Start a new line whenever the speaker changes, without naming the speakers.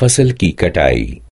फ़सल की कटाई।